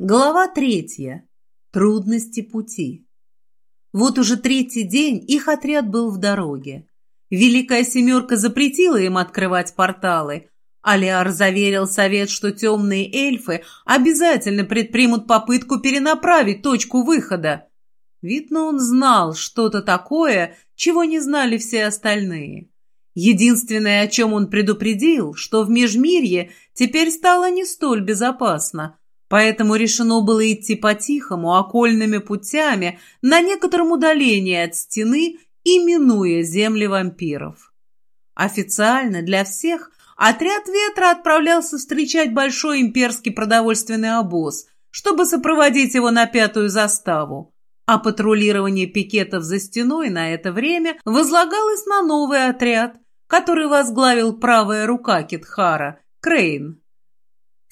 Глава третья. Трудности пути. Вот уже третий день их отряд был в дороге. Великая Семерка запретила им открывать порталы. Алиар заверил совет, что темные эльфы обязательно предпримут попытку перенаправить точку выхода. Видно, он знал что-то такое, чего не знали все остальные. Единственное, о чем он предупредил, что в Межмирье теперь стало не столь безопасно – Поэтому решено было идти по-тихому, окольными путями, на некотором удалении от стены и минуя земли вампиров. Официально для всех отряд ветра отправлялся встречать большой имперский продовольственный обоз, чтобы сопроводить его на пятую заставу. А патрулирование пикетов за стеной на это время возлагалось на новый отряд, который возглавил правая рука Китхара, Крейн.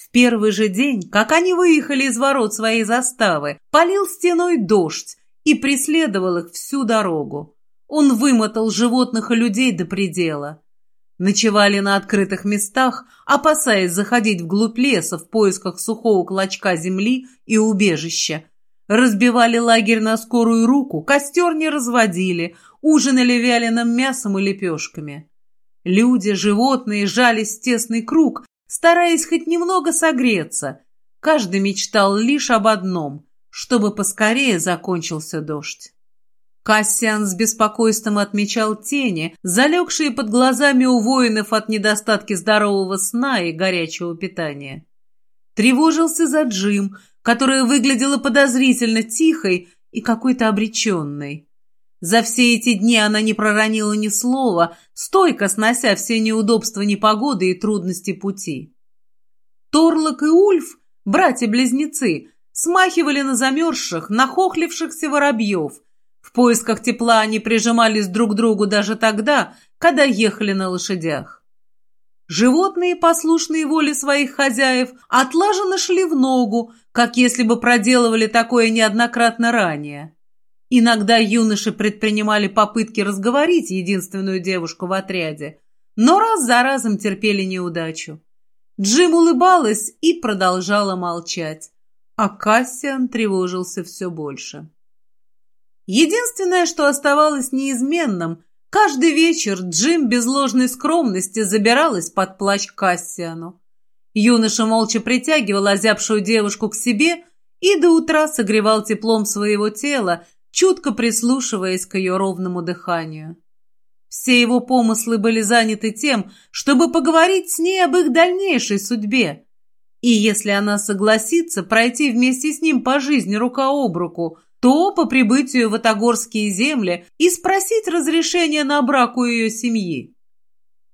В первый же день, как они выехали из ворот своей заставы, полил стеной дождь и преследовал их всю дорогу. Он вымотал животных и людей до предела. Ночевали на открытых местах, опасаясь заходить вглубь леса в поисках сухого клочка земли и убежища. Разбивали лагерь на скорую руку, костер не разводили, ужинали вяленым мясом и лепешками. Люди, животные жались в тесный круг, стараясь хоть немного согреться. Каждый мечтал лишь об одном — чтобы поскорее закончился дождь. Кассиан с беспокойством отмечал тени, залегшие под глазами у воинов от недостатки здорового сна и горячего питания. Тревожился за Джим, которая выглядела подозрительно тихой и какой-то обреченной. За все эти дни она не проронила ни слова, стойко снося все неудобства непогоды и трудности пути. Торлок и Ульф, братья-близнецы, смахивали на замерзших, нахохлившихся воробьев. В поисках тепла они прижимались друг к другу даже тогда, когда ехали на лошадях. Животные, послушные воле своих хозяев, отлаженно шли в ногу, как если бы проделывали такое неоднократно ранее. Иногда юноши предпринимали попытки разговорить единственную девушку в отряде, но раз за разом терпели неудачу. Джим улыбалась и продолжала молчать, а Кассиан тревожился все больше. Единственное, что оставалось неизменным, каждый вечер Джим без ложной скромности забиралась под плащ Кассиану. Юноша молча притягивал озябшую девушку к себе и до утра согревал теплом своего тела, чутко прислушиваясь к ее ровному дыханию. Все его помыслы были заняты тем, чтобы поговорить с ней об их дальнейшей судьбе. И если она согласится пройти вместе с ним по жизни рука об руку, то по прибытию в Атагорские земли и спросить разрешения на брак у ее семьи.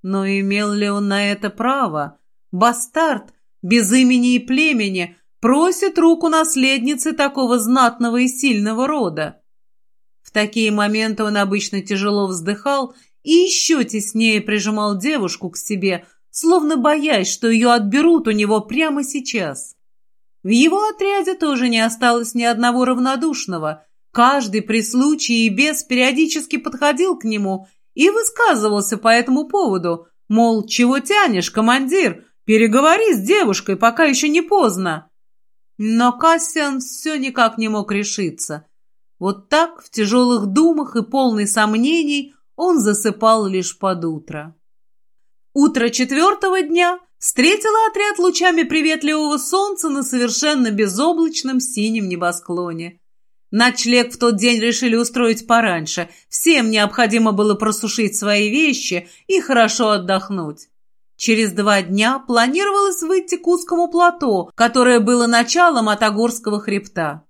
Но имел ли он на это право? Бастард, без имени и племени, просит руку наследницы такого знатного и сильного рода. В такие моменты он обычно тяжело вздыхал и еще теснее прижимал девушку к себе, словно боясь, что ее отберут у него прямо сейчас. В его отряде тоже не осталось ни одного равнодушного. Каждый при случае и без периодически подходил к нему и высказывался по этому поводу, мол, чего тянешь, командир, переговори с девушкой, пока еще не поздно. Но Кассиан все никак не мог решиться. Вот так, в тяжелых думах и полный сомнений, он засыпал лишь под утро. Утро четвертого дня встретило отряд лучами приветливого солнца на совершенно безоблачном синем небосклоне. Ночлег в тот день решили устроить пораньше. Всем необходимо было просушить свои вещи и хорошо отдохнуть. Через два дня планировалось выйти к узкому плато, которое было началом от Огорского хребта.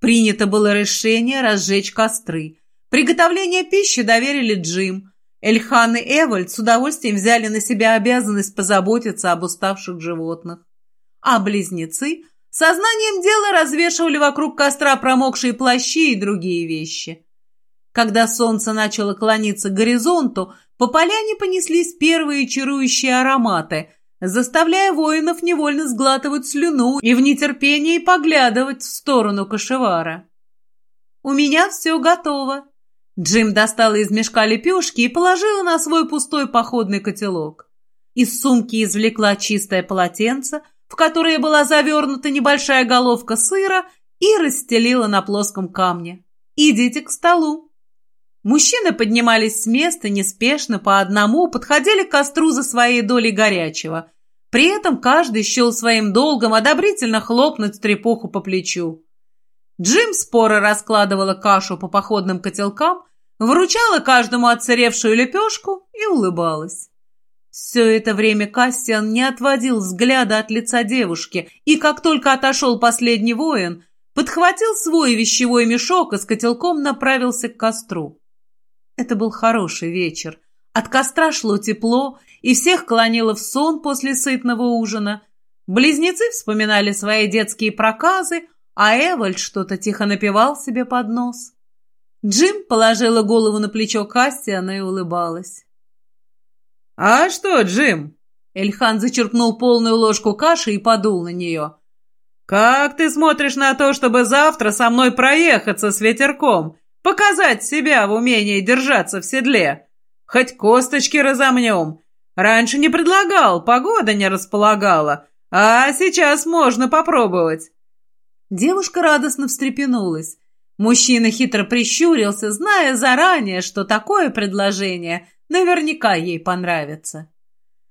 Принято было решение разжечь костры. Приготовление пищи доверили Джим. Эльхан и Эвальд с удовольствием взяли на себя обязанность позаботиться об уставших животных. А близнецы сознанием дела развешивали вокруг костра промокшие плащи и другие вещи. Когда солнце начало клониться к горизонту, по поляне понеслись первые чарующие ароматы – заставляя воинов невольно сглатывать слюну и в нетерпении поглядывать в сторону кошевара. «У меня все готово». Джим достала из мешка лепешки и положила на свой пустой походный котелок. Из сумки извлекла чистое полотенце, в которые была завернута небольшая головка сыра, и расстелила на плоском камне. «Идите к столу». Мужчины поднимались с места неспешно по одному, подходили к костру за своей долей горячего. При этом каждый счел своим долгом одобрительно хлопнуть трепуху по плечу. Джим споро раскладывала кашу по походным котелкам, вручала каждому отсыревшую лепешку и улыбалась. Все это время Кассиан не отводил взгляда от лица девушки, и как только отошел последний воин, подхватил свой вещевой мешок и с котелком направился к костру. Это был хороший вечер. От костра шло тепло, и всех клонило в сон после сытного ужина. Близнецы вспоминали свои детские проказы, а Эвальд что-то тихо напевал себе под нос. Джим положила голову на плечо Кассиана и улыбалась. «А что, Джим?» Эльхан зачерпнул полную ложку каши и подул на нее. «Как ты смотришь на то, чтобы завтра со мной проехаться с ветерком, показать себя в умении держаться в седле? Хоть косточки разомнем. Раньше не предлагал, погода не располагала, а сейчас можно попробовать». Девушка радостно встрепенулась. Мужчина хитро прищурился, зная заранее, что такое предложение наверняка ей понравится.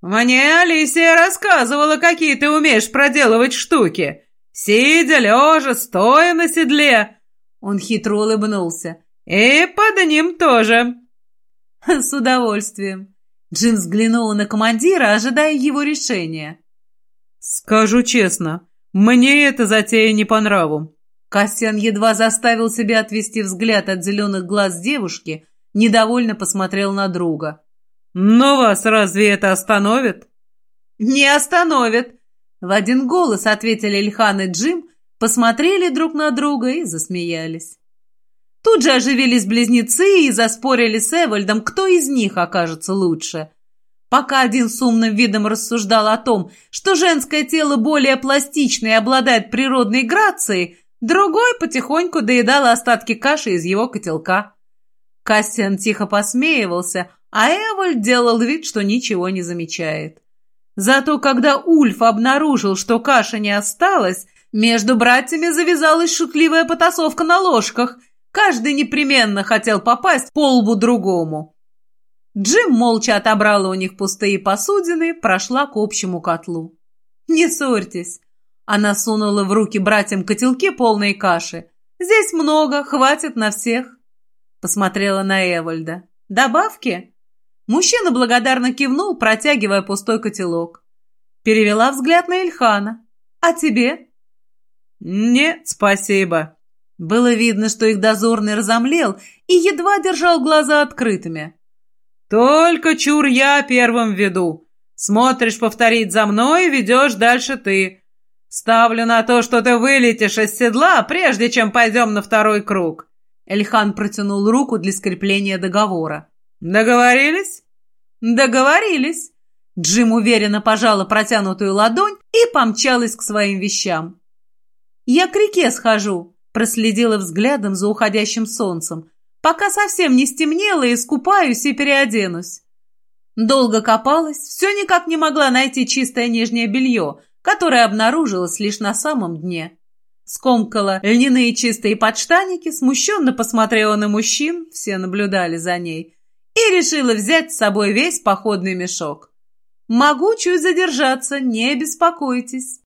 «Мне Алисия рассказывала, какие ты умеешь проделывать штуки. Сидя, лежа, стоя на седле». Он хитро улыбнулся. «И под ним тоже». «С удовольствием». Джим взглянула на командира, ожидая его решения. «Скажу честно, мне эта затея не по нраву». Кассиан едва заставил себя отвести взгляд от зеленых глаз девушки, недовольно посмотрел на друга. «Но вас разве это остановит?» «Не остановит!» В один голос ответили Ильхан и Джим, посмотрели друг на друга и засмеялись. Тут же оживились близнецы и заспорили с Эвальдом, кто из них окажется лучше. Пока один с умным видом рассуждал о том, что женское тело более пластичное и обладает природной грацией, другой потихоньку доедал остатки каши из его котелка. Кассиан тихо посмеивался, а Эвальд делал вид, что ничего не замечает. Зато когда Ульф обнаружил, что каша не осталась, между братьями завязалась шутливая потасовка на ложках. Каждый непременно хотел попасть по лбу другому. Джим молча отобрала у них пустые посудины, прошла к общему котлу. «Не ссорьтесь». Она сунула в руки братьям котелки полные каши. «Здесь много, хватит на всех». Посмотрела на Эвальда. «Добавки?» Мужчина благодарно кивнул, протягивая пустой котелок. Перевела взгляд на Ильхана. «А тебе?» «Нет, спасибо». Было видно, что их дозорный разомлел и едва держал глаза открытыми. «Только чур я первым веду. Смотришь повторить за мной, ведешь дальше ты. Ставлю на то, что ты вылетишь из седла, прежде чем пойдем на второй круг». Эльхан протянул руку для скрепления договора. «Договорились?» «Договорились!» Джим уверенно пожала протянутую ладонь и помчалась к своим вещам. «Я к реке схожу», — проследила взглядом за уходящим солнцем. «Пока совсем не стемнело, искупаюсь и переоденусь». Долго копалась, все никак не могла найти чистое нижнее белье, которое обнаружилось лишь на самом дне. Скомкала льняные чистые подштаники, смущенно посмотрела на мужчин, все наблюдали за ней — и решила взять с собой весь походный мешок. Могу чуть задержаться, не беспокойтесь.